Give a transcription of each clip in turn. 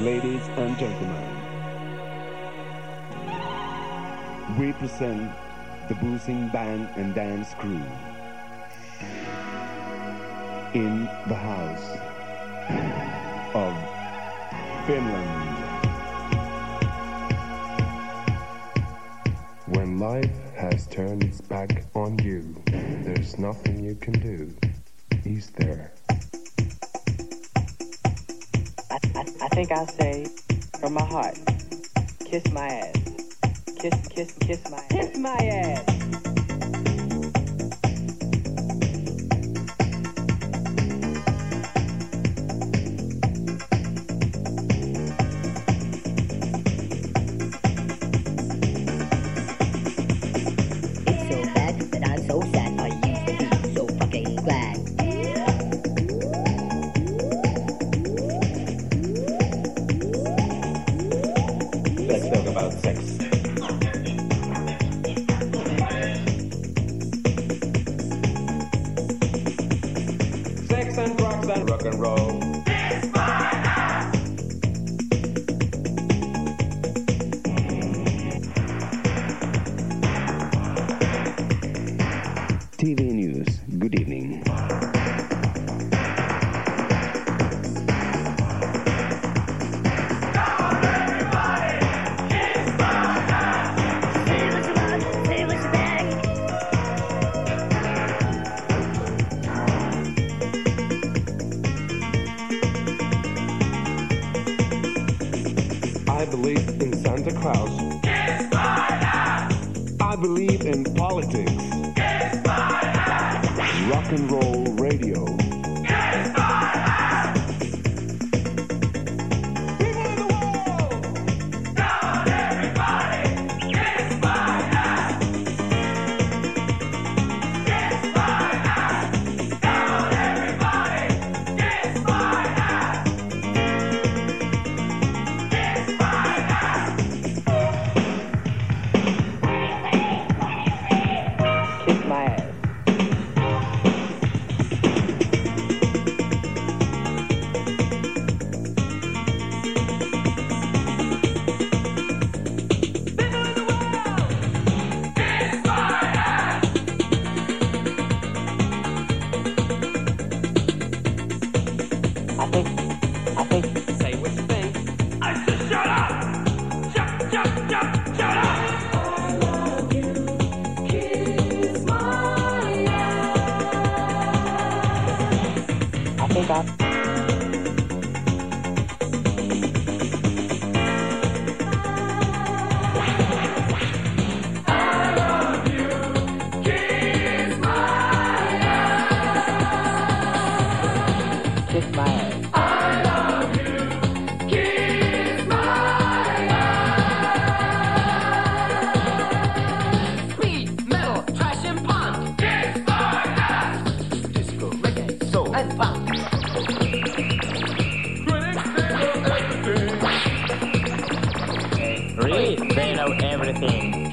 Ladies and gentlemen, we present the Boozing Band and Dance Crew in the house of Finland. When life has turned its back on you, there's nothing you can do. He's there. I, I think I'll say from my heart, kiss my ass. Kiss, kiss, kiss my ass. Kiss my ass. I know everything.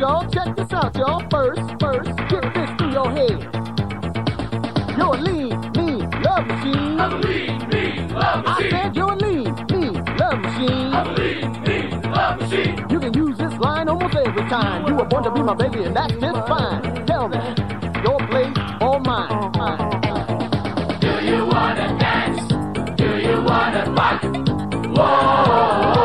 y'all. Check this out, y'all. First, first, get this through your head. You're a lean, mean love machine. I'm a lean, mean love machine. I said you're a lean, mean love machine. I'm a lean, mean love machine. You can use this line almost every time. You were born to be my baby, and that's just fine. Tell me, your place or mine? mine. Do you wanna dance? Do you wanna rock? Whoa.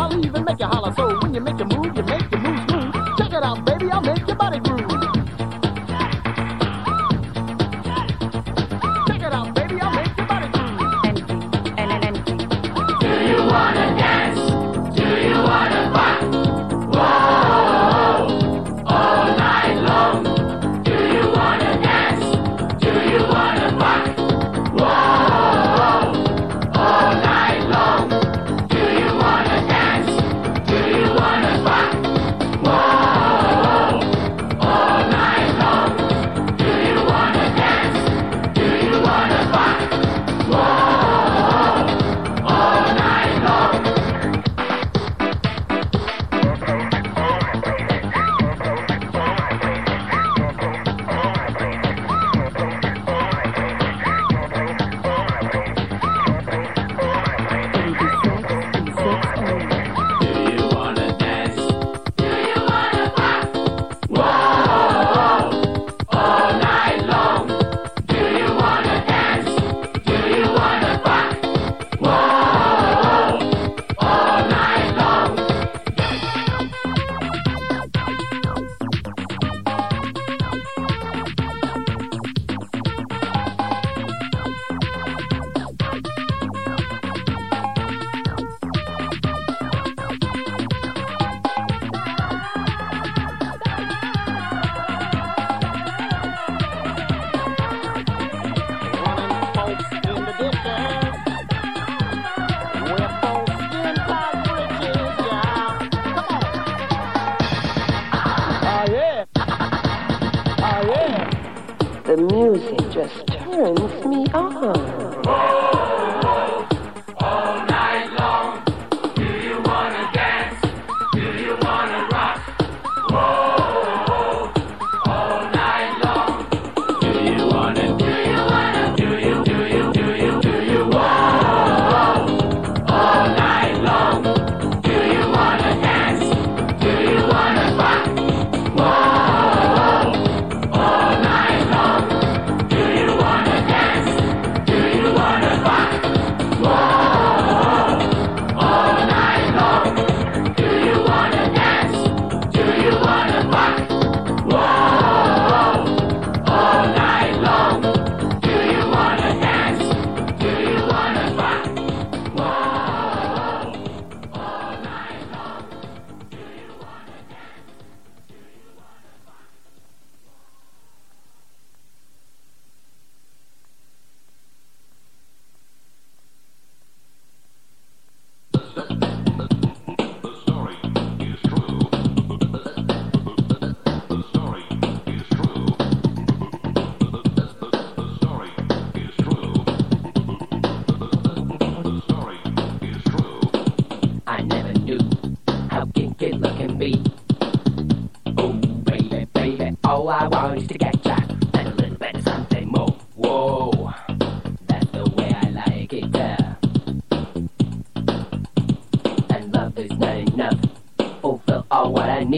I'll even make you holler so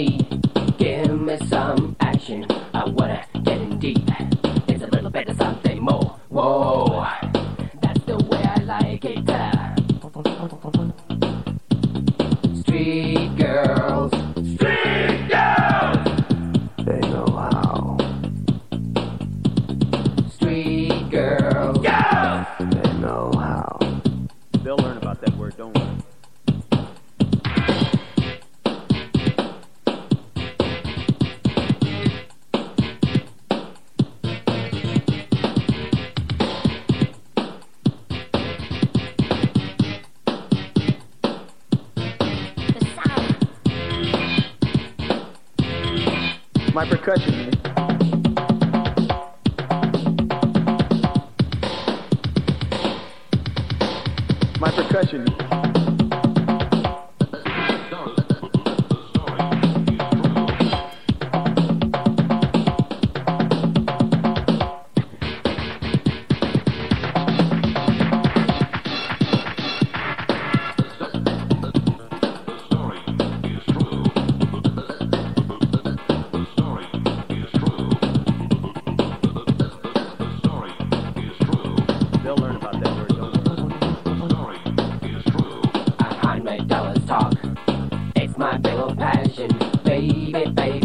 me. my percussion. My percussion. Baby, baby.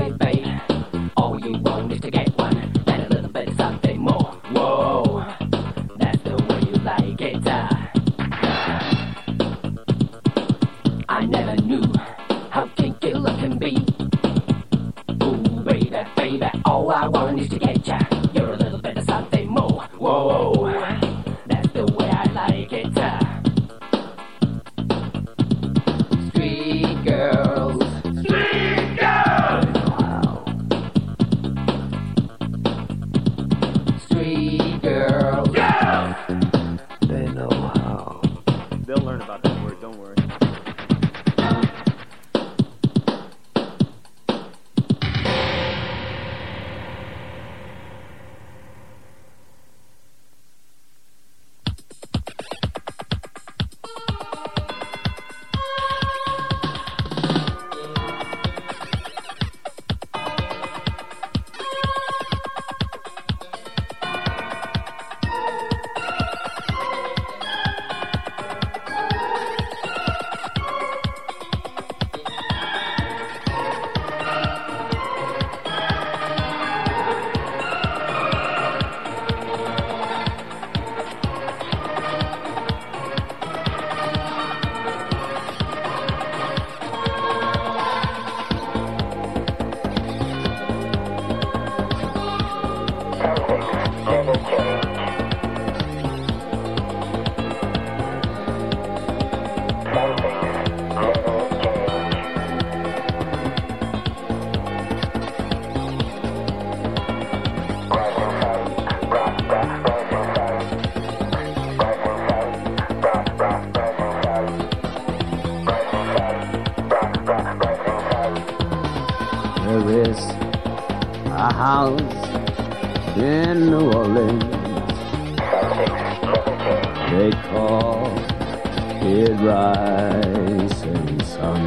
it rise in sun.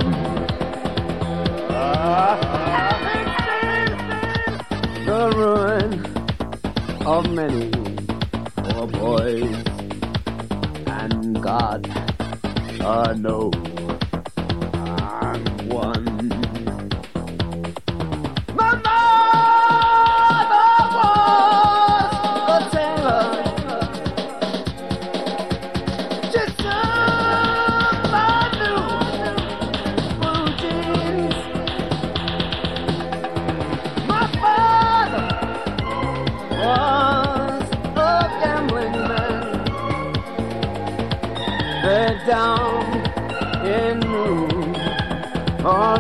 The ruin of many poor boys, and God I know, I'm one. sit down in room all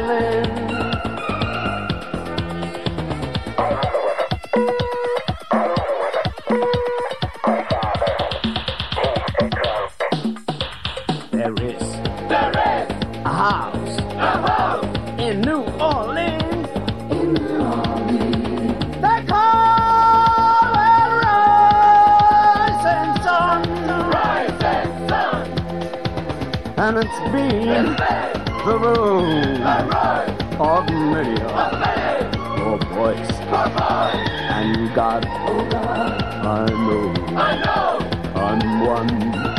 it's been the road of many Your voice and God. I know I'm one.